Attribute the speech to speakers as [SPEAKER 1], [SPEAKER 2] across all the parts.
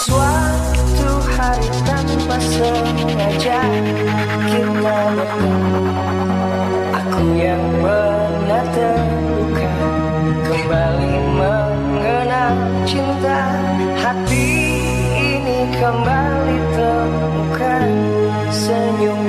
[SPEAKER 1] Suatu hari tanpa sengaja kita bertemu. Aku yang benar terluka Kembali mengenal cinta. Hati ini kembali temukan Senyumnya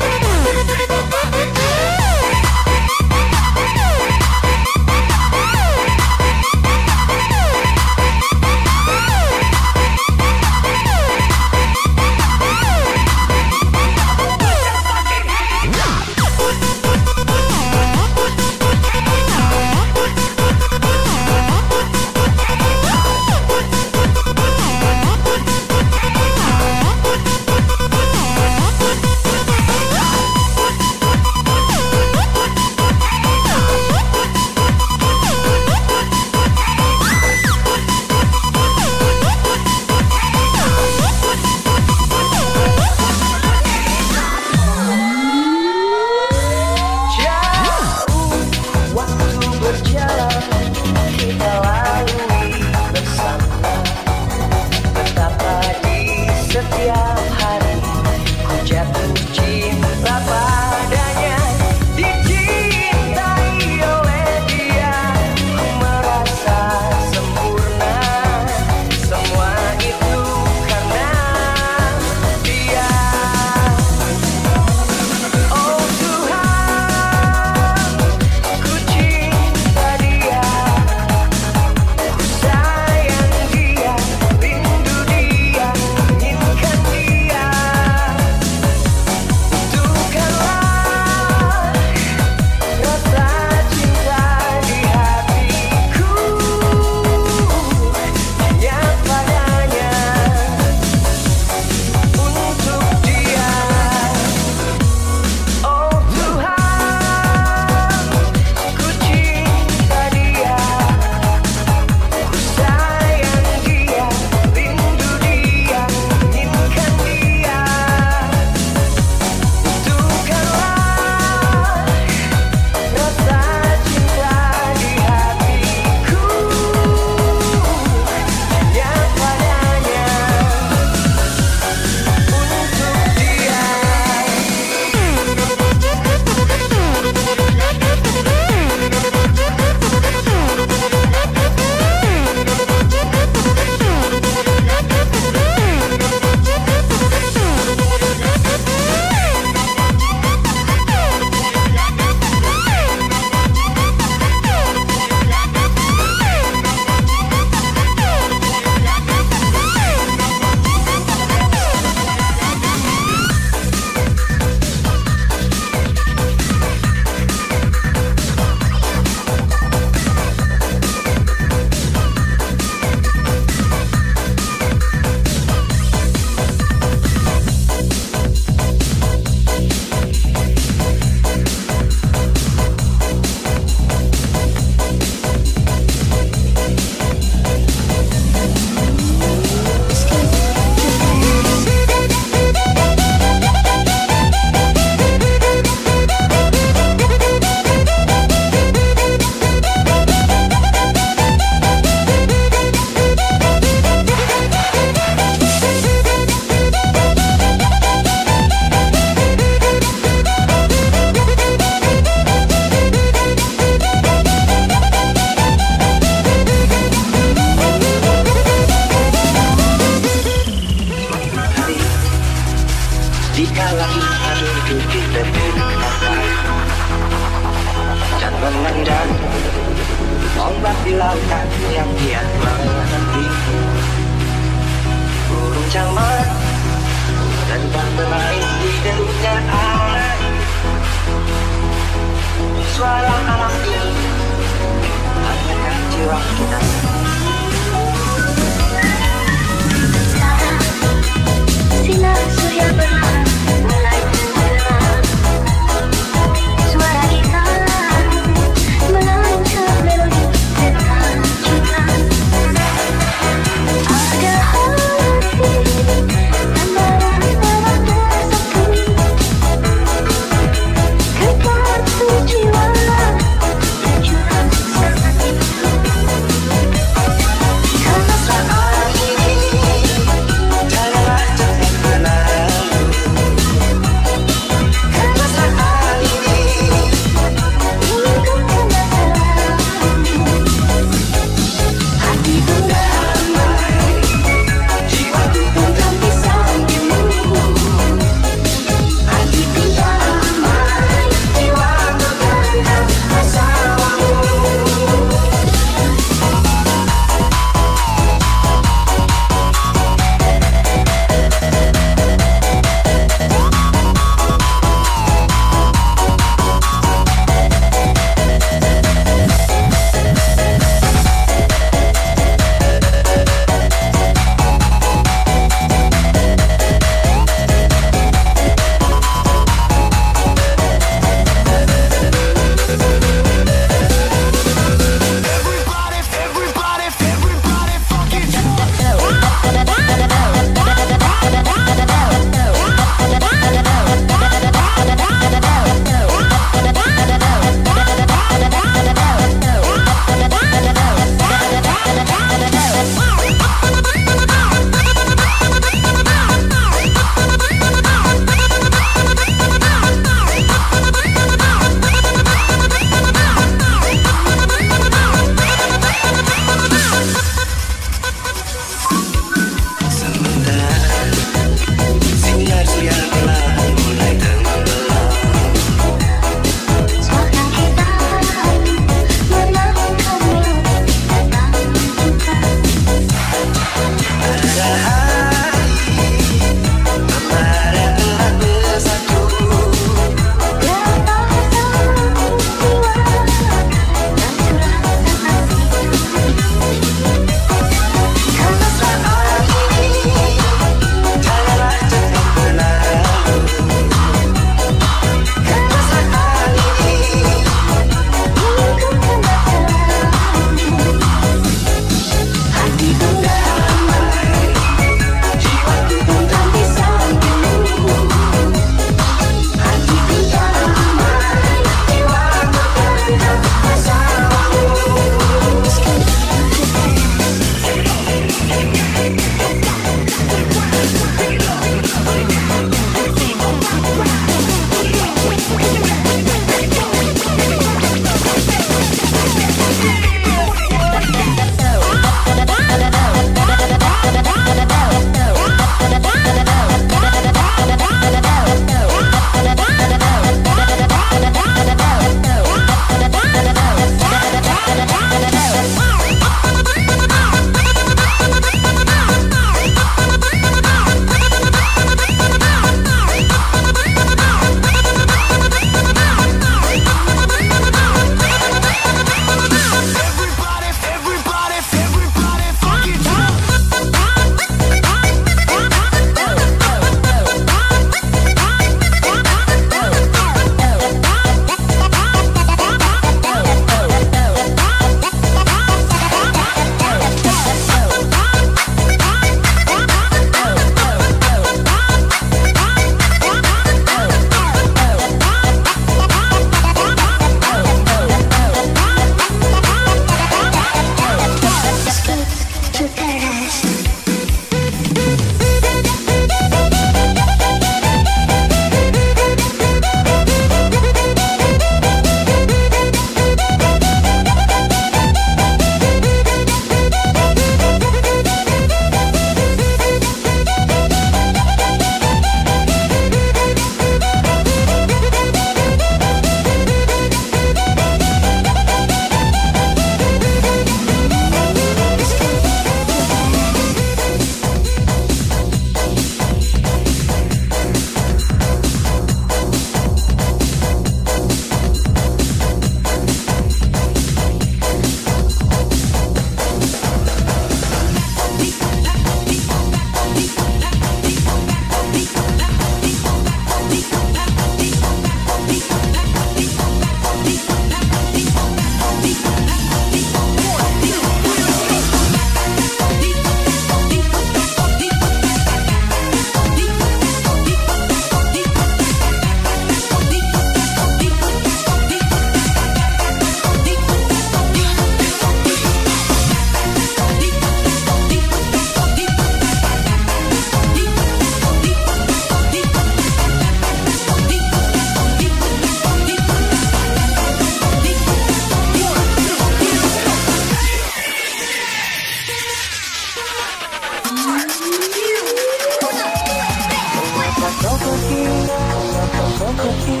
[SPEAKER 2] hati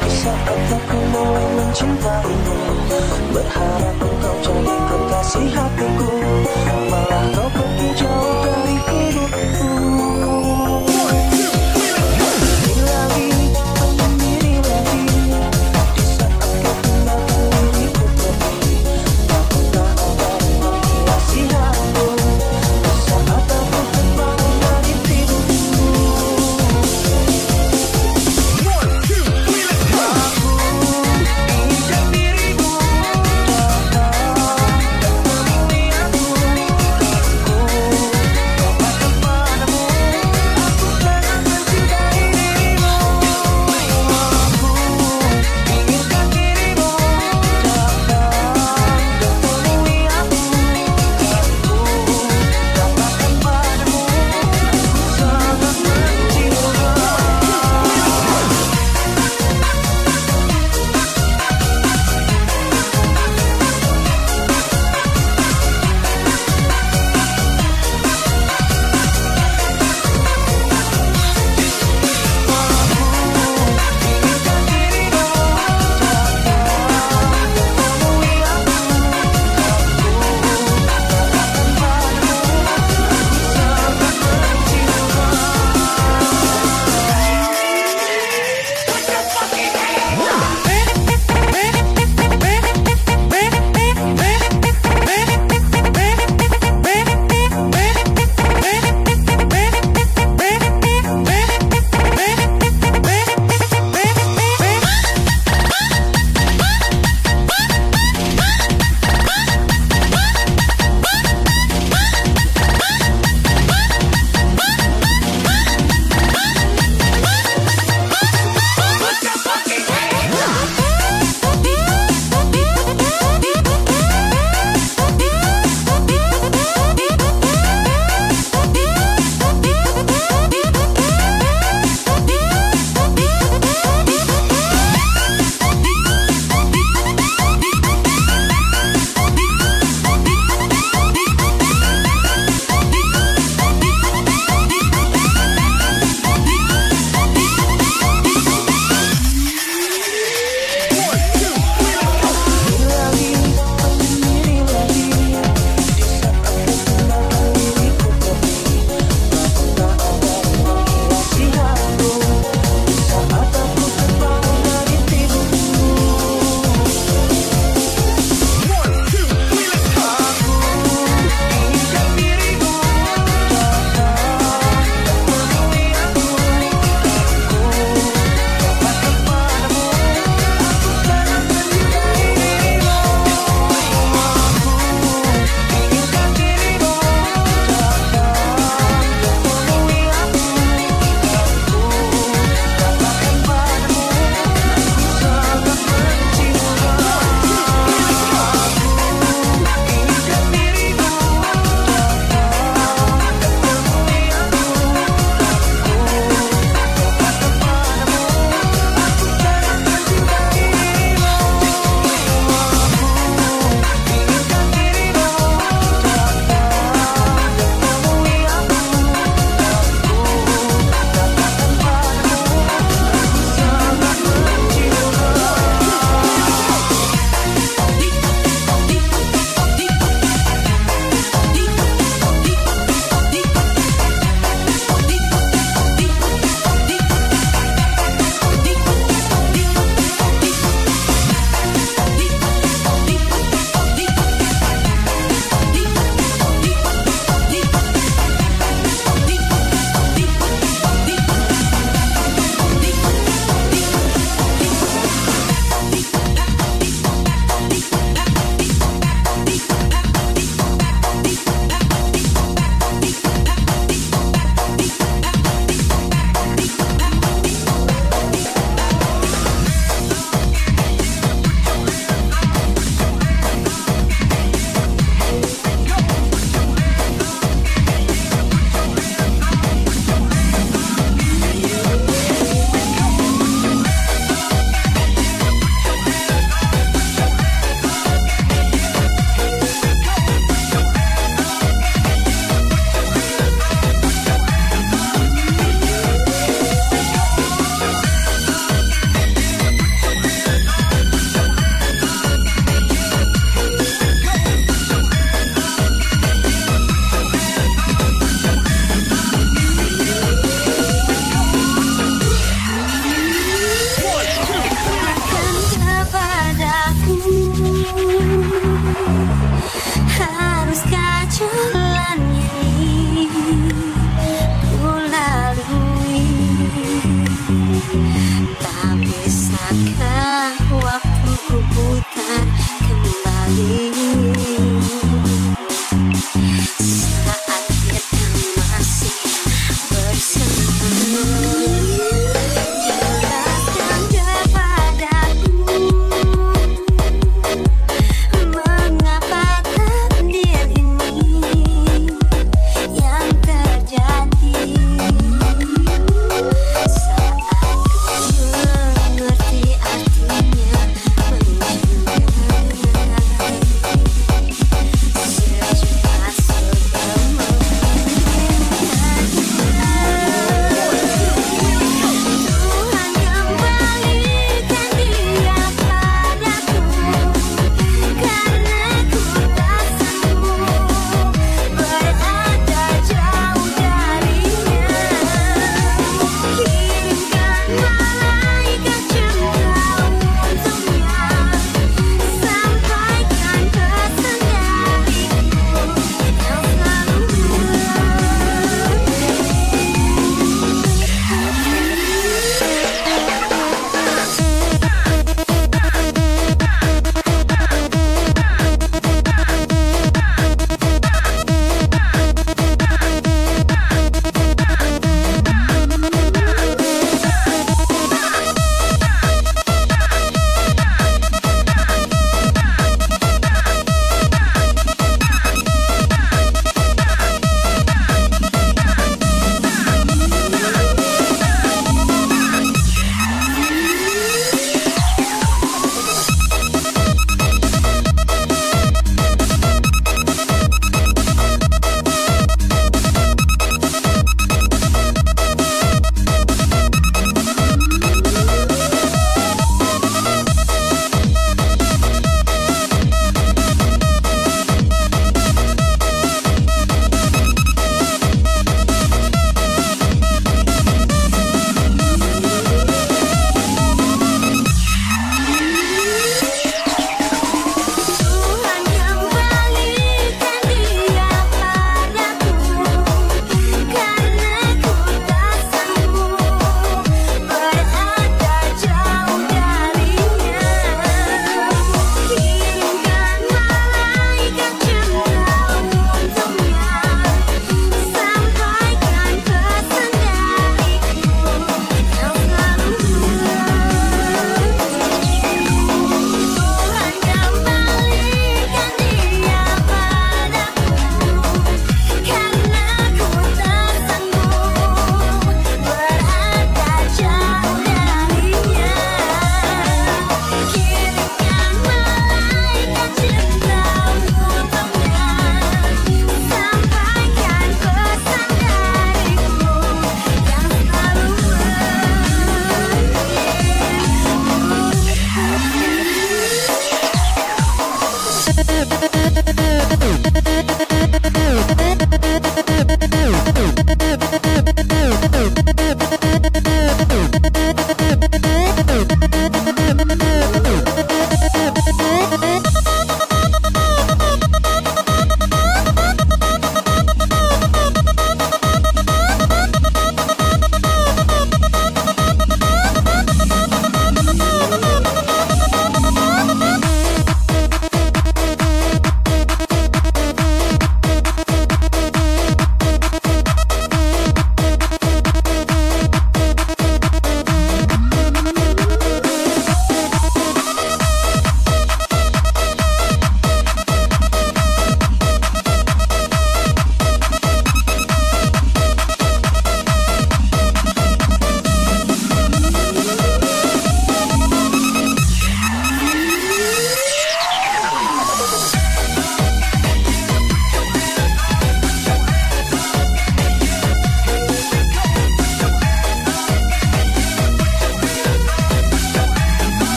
[SPEAKER 2] Di saat
[SPEAKER 1] aku mulai mencintaimu. Berharap engkau jadi kekasih hatiku. Malah kau pergi jauh.